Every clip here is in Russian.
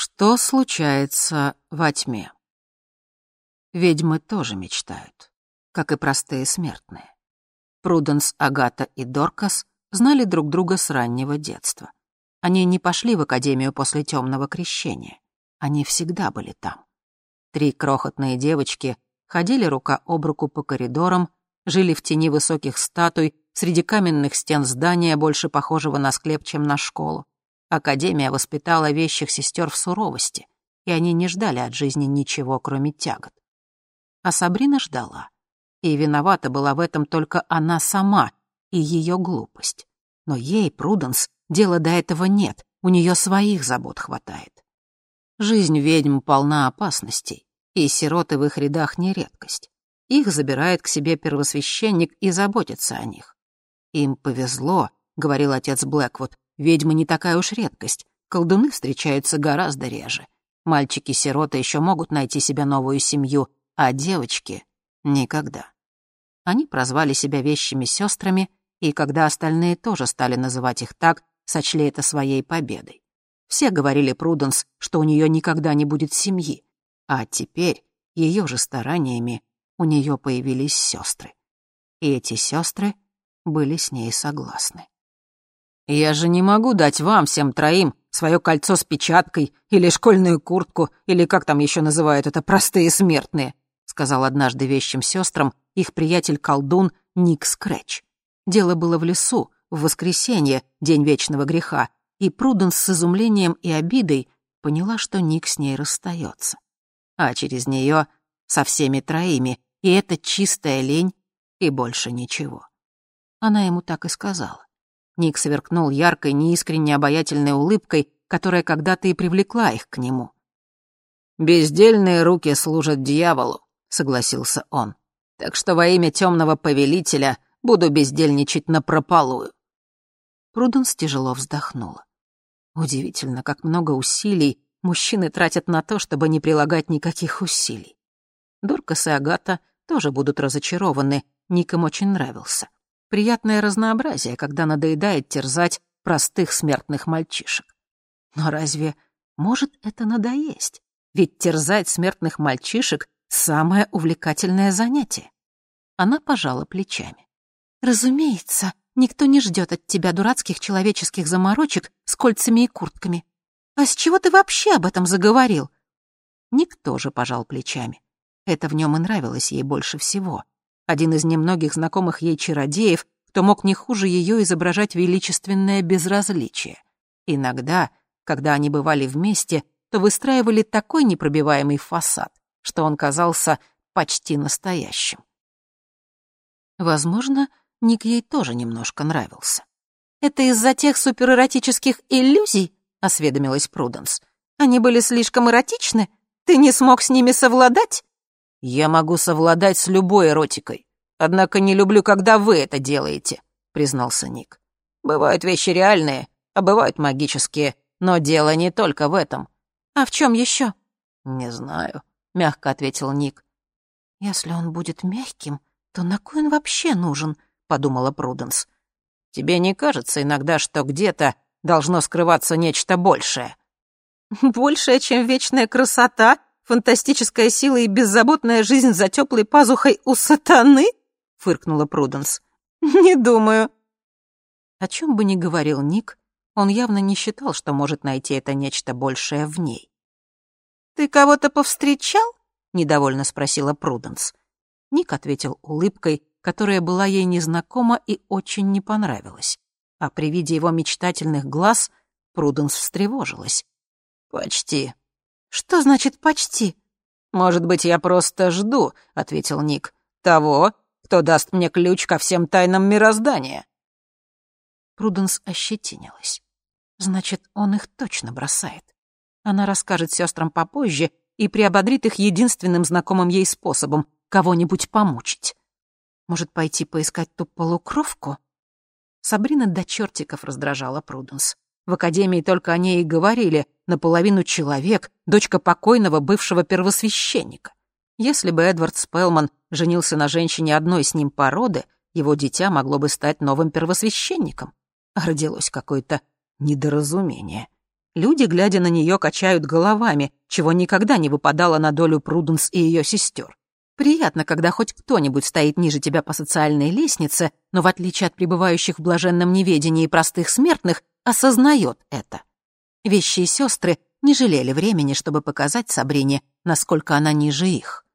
Что случается во тьме? Ведьмы тоже мечтают, как и простые смертные. Пруденс, Агата и Доркас знали друг друга с раннего детства. Они не пошли в академию после темного крещения. Они всегда были там. Три крохотные девочки ходили рука об руку по коридорам, жили в тени высоких статуй, среди каменных стен здания, больше похожего на склеп, чем на школу. Академия воспитала вещих сестер в суровости, и они не ждали от жизни ничего, кроме тягот. А Сабрина ждала. И виновата была в этом только она сама и ее глупость. Но ей, Пруденс, дела до этого нет, у нее своих забот хватает. Жизнь ведьм полна опасностей, и сироты в их рядах не редкость. Их забирает к себе первосвященник и заботится о них. «Им повезло», — говорил отец Блэквуд, «ведьмы не такая уж редкость, колдуны встречаются гораздо реже. Мальчики-сироты еще могут найти себе новую семью, а девочки — никогда». Они прозвали себя вещими сестрами, и когда остальные тоже стали называть их так, сочли это своей победой. Все говорили Пруденс, что у нее никогда не будет семьи. А теперь, ее же стараниями, у нее появились сестры. И эти сестры были с ней согласны. «Я же не могу дать вам, всем троим, свое кольцо с печаткой или школьную куртку, или как там еще называют это простые смертные», сказал однажды вещим сестрам их приятель-колдун Ник Скретч. Дело было в лесу, в воскресенье, день вечного греха, и Пруденс с изумлением и обидой поняла, что Ник с ней расстается. А через нее со всеми троими, и это чистая лень и больше ничего. Она ему так и сказала. Ник сверкнул яркой, неискренне обаятельной улыбкой, которая когда-то и привлекла их к нему. «Бездельные руки служат дьяволу», — согласился он. «Так что во имя темного повелителя буду бездельничать напропалую». Пруденс тяжело вздохнула. Удивительно, как много усилий мужчины тратят на то, чтобы не прилагать никаких усилий. Доркас и Агата тоже будут разочарованы, Ник им очень нравился. Приятное разнообразие, когда надоедает терзать простых смертных мальчишек. Но разве может это надоесть? Ведь терзать смертных мальчишек — самое увлекательное занятие. Она пожала плечами. «Разумеется, Никто не ждет от тебя дурацких человеческих заморочек с кольцами и куртками. А с чего ты вообще об этом заговорил?» Никто же пожал плечами. Это в нем и нравилось ей больше всего. Один из немногих знакомых ей чародеев, кто мог не хуже ее изображать величественное безразличие. Иногда, когда они бывали вместе, то выстраивали такой непробиваемый фасад, что он казался почти настоящим. Возможно, Ник ей тоже немножко нравился. «Это из-за тех суперэротических иллюзий?» — осведомилась Пруденс. «Они были слишком эротичны? Ты не смог с ними совладать?» «Я могу совладать с любой эротикой, однако не люблю, когда вы это делаете», — признался Ник. «Бывают вещи реальные, а бывают магические, но дело не только в этом». «А в чем еще?» «Не знаю», — мягко ответил Ник. «Если он будет мягким, то на кой он вообще нужен?» подумала Пруденс. «Тебе не кажется иногда, что где-то должно скрываться нечто большее?» «Большее, чем вечная красота, фантастическая сила и беззаботная жизнь за теплой пазухой у сатаны?» — фыркнула Пруденс. «Не думаю». О чем бы ни говорил Ник, он явно не считал, что может найти это нечто большее в ней. «Ты кого-то повстречал?» — недовольно спросила Пруденс. Ник ответил улыбкой, которая была ей незнакома и очень не понравилась. А при виде его мечтательных глаз Пруденс встревожилась. «Почти». «Что значит «почти»?» «Может быть, я просто жду», — ответил Ник. «Того, кто даст мне ключ ко всем тайнам мироздания». Пруденс ощетинилась. Значит, он их точно бросает. Она расскажет сестрам попозже и приободрит их единственным знакомым ей способом — кого-нибудь помучить. Может, пойти поискать ту полукровку? Сабрина до чертиков раздражала Пруденс. В академии только о ней и говорили, наполовину человек, дочка покойного бывшего первосвященника. Если бы Эдвард Спелман женился на женщине одной с ним породы, его дитя могло бы стать новым первосвященником. А родилось какое-то недоразумение. Люди, глядя на нее, качают головами, чего никогда не выпадало на долю Пруденс и ее сестер. Приятно, когда хоть кто-нибудь стоит ниже тебя по социальной лестнице, но в отличие от пребывающих в блаженном неведении простых смертных, осознает это. Вещие сестры не жалели времени, чтобы показать Сабрине, насколько она ниже их.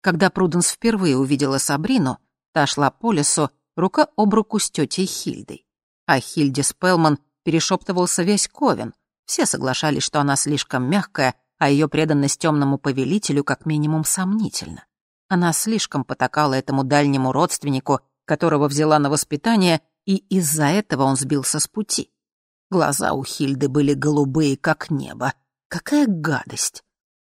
Когда Пруденс впервые увидела Сабрину, та шла по лесу, рука об руку с тетей Хильдой. А Хильде Спелман перешептывался весь Ковен. Все соглашались, что она слишком мягкая, а ее преданность темному повелителю как минимум сомнительна. Она слишком потакала этому дальнему родственнику, которого взяла на воспитание, и из-за этого он сбился с пути. Глаза у Хильды были голубые, как небо. Какая гадость!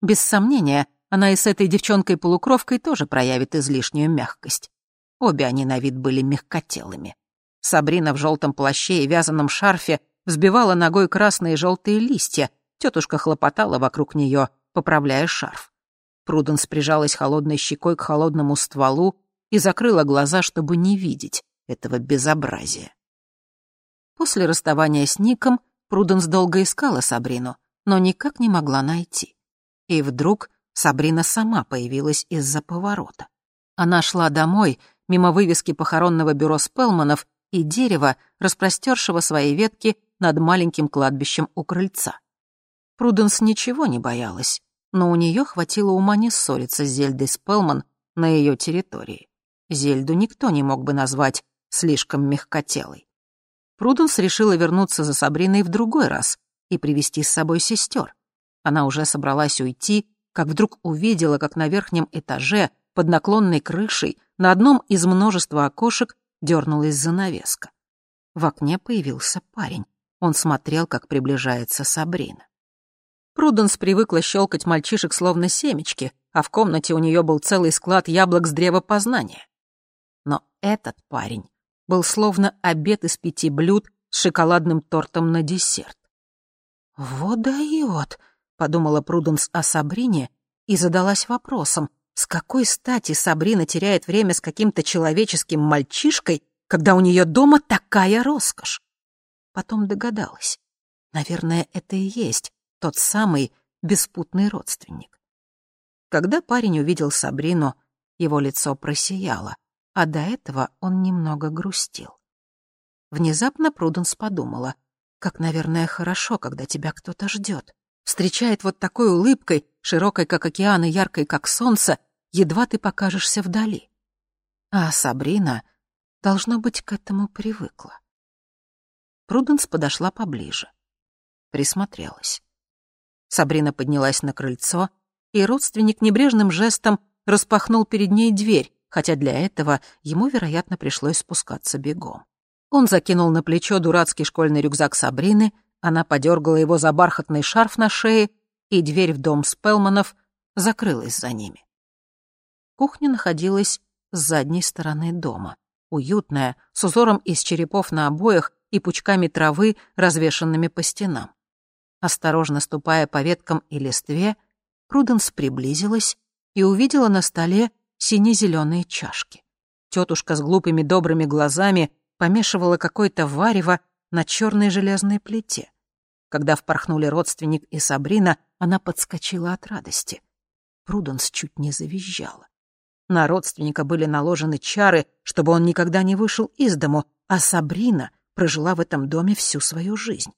Без сомнения, она и с этой девчонкой-полукровкой тоже проявит излишнюю мягкость. Обе они на вид были мягкотелыми. Сабрина в желтом плаще и вязаном шарфе взбивала ногой красные и желтые листья. Тетушка хлопотала вокруг нее, поправляя шарф. Пруденс прижалась холодной щекой к холодному стволу и закрыла глаза, чтобы не видеть этого безобразия. После расставания с Ником Пруденс долго искала Сабрину, но никак не могла найти. И вдруг Сабрина сама появилась из-за поворота. Она шла домой, мимо вывески похоронного бюро Спелманов и дерева, распростершего свои ветки над маленьким кладбищем у крыльца. Пруденс ничего не боялась но у нее хватило ума не ссориться с Зельдой Спелман на ее территории. Зельду никто не мог бы назвать слишком мягкотелой. Пруденс решила вернуться за Сабриной в другой раз и привести с собой сестер. Она уже собралась уйти, как вдруг увидела, как на верхнем этаже, под наклонной крышей, на одном из множества окошек дернулась занавеска. В окне появился парень. Он смотрел, как приближается Сабрина. Пруденс привыкла щелкать мальчишек словно семечки, а в комнате у нее был целый склад яблок с древа познания. Но этот парень был словно обед из пяти блюд с шоколадным тортом на десерт. «Вот дает», — подумала Пруденс о Сабрине и задалась вопросом, с какой стати Сабрина теряет время с каким-то человеческим мальчишкой, когда у нее дома такая роскошь? Потом догадалась. Наверное, это и есть тот самый беспутный родственник. Когда парень увидел Сабрину, его лицо просияло, а до этого он немного грустил. Внезапно Пруденс подумала, как, наверное, хорошо, когда тебя кто-то ждет. Встречает вот такой улыбкой, широкой, как океан, и яркой, как солнце, едва ты покажешься вдали. А Сабрина, должно быть, к этому привыкла. Пруденс подошла поближе. Присмотрелась. Сабрина поднялась на крыльцо, и родственник небрежным жестом распахнул перед ней дверь, хотя для этого ему, вероятно, пришлось спускаться бегом. Он закинул на плечо дурацкий школьный рюкзак Сабрины, она подергала его за бархатный шарф на шее, и дверь в дом Спелманов закрылась за ними. Кухня находилась с задней стороны дома, уютная, с узором из черепов на обоях и пучками травы, развешанными по стенам. Осторожно ступая по веткам и листве, Пруденс приблизилась и увидела на столе сине-зеленые чашки. Тетушка с глупыми добрыми глазами помешивала какое-то варево на черной железной плите. Когда впорхнули родственник и Сабрина, она подскочила от радости. Пруденс чуть не завизжала. На родственника были наложены чары, чтобы он никогда не вышел из дому, а Сабрина прожила в этом доме всю свою жизнь.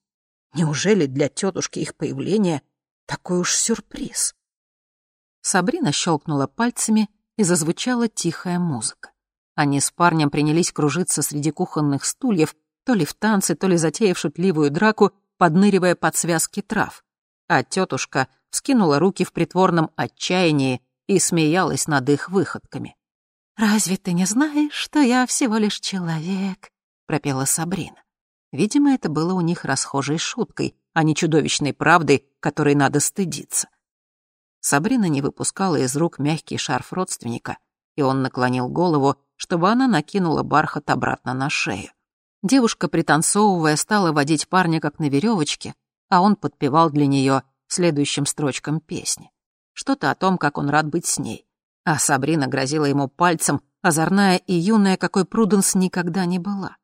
Неужели для тетушки их появление такой уж сюрприз? Сабрина щелкнула пальцами, и зазвучала тихая музыка. Они с парнем принялись кружиться среди кухонных стульев, то ли в танце, то ли затеяв шутливую драку, подныривая под связки трав. А тетушка вскинула руки в притворном отчаянии и смеялась над их выходками. «Разве ты не знаешь, что я всего лишь человек?» — пропела Сабрина. Видимо, это было у них расхожей шуткой, а не чудовищной правдой, которой надо стыдиться. Сабрина не выпускала из рук мягкий шарф родственника, и он наклонил голову, чтобы она накинула бархат обратно на шею. Девушка, пританцовывая, стала водить парня как на веревочке, а он подпевал для нее следующим строчкам песни. Что-то о том, как он рад быть с ней. А Сабрина грозила ему пальцем, озорная и юная, какой Пруденс никогда не была.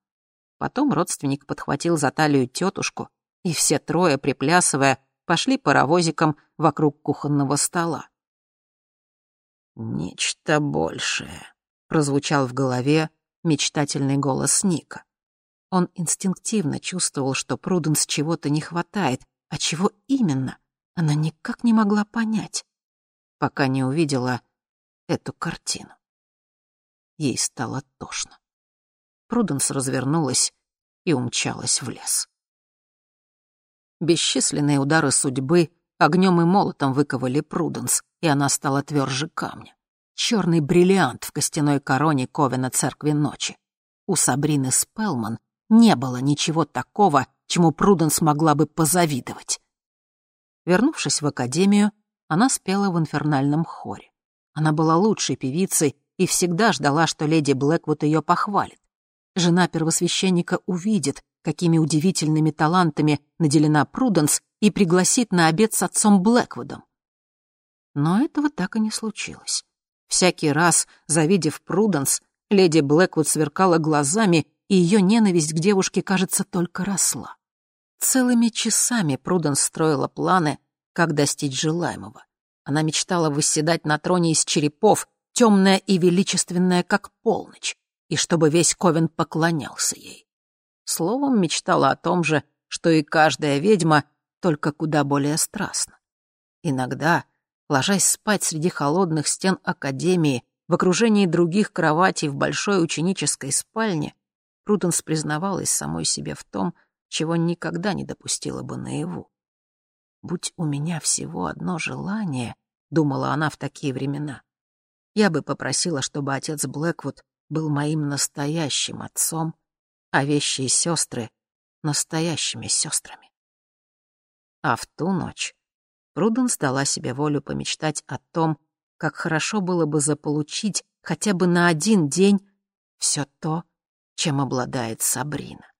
Потом родственник подхватил за талию тетушку, и все трое, приплясывая, пошли паровозиком вокруг кухонного стола. «Нечто большее», — прозвучал в голове мечтательный голос Ника. Он инстинктивно чувствовал, что Пруденс чего-то не хватает, а чего именно, она никак не могла понять, пока не увидела эту картину. Ей стало тошно. Пруденс развернулась и умчалась в лес. Бесчисленные удары судьбы огнем и молотом выковали Пруденс, и она стала тверже камня. Черный бриллиант в костяной короне Ковена Церкви Ночи. У Сабрины Спелман не было ничего такого, чему Пруденс могла бы позавидовать. Вернувшись в академию, она спела в инфернальном хоре. Она была лучшей певицей и всегда ждала, что леди Блэквуд ее похвалит. Жена первосвященника увидит, какими удивительными талантами наделена Пруденс и пригласит на обед с отцом Блэквудом. Но этого так и не случилось. Всякий раз, завидев Пруденс, леди Блэквуд сверкала глазами, и ее ненависть к девушке, кажется, только росла. Целыми часами Пруденс строила планы, как достичь желаемого. Она мечтала восседать на троне из черепов, темная и величественная, как полночь, и чтобы весь Ковен поклонялся ей. Словом, мечтала о том же, что и каждая ведьма, только куда более страстно. Иногда, ложась спать среди холодных стен Академии, в окружении других кроватей в большой ученической спальне, Пруденс признавалась самой себе в том, чего никогда не допустила бы наяву. «Будь у меня всего одно желание», — думала она в такие времена, «я бы попросила, чтобы отец Блэквуд был моим настоящим отцом, а вещи и сестры — настоящими сестрами». А в ту ночь Пруденс дала себе волю помечтать о том, как хорошо было бы заполучить хотя бы на один день все то, чем обладает Сабрина.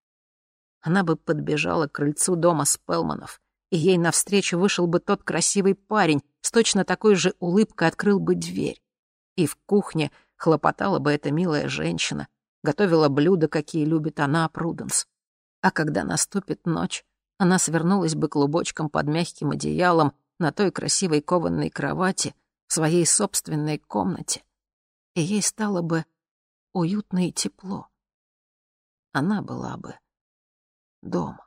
Она бы подбежала к крыльцу дома Спелманов, и ей навстречу вышел бы тот красивый парень, с точно такой же улыбкой открыл бы дверь. И в кухне хлопотала бы эта милая женщина, готовила блюда, какие любит она, Пруденс. А когда наступит ночь, она свернулась бы клубочком под мягким одеялом на той красивой кованной кровати в своей собственной комнате, и ей стало бы уютно и тепло она была бы дома.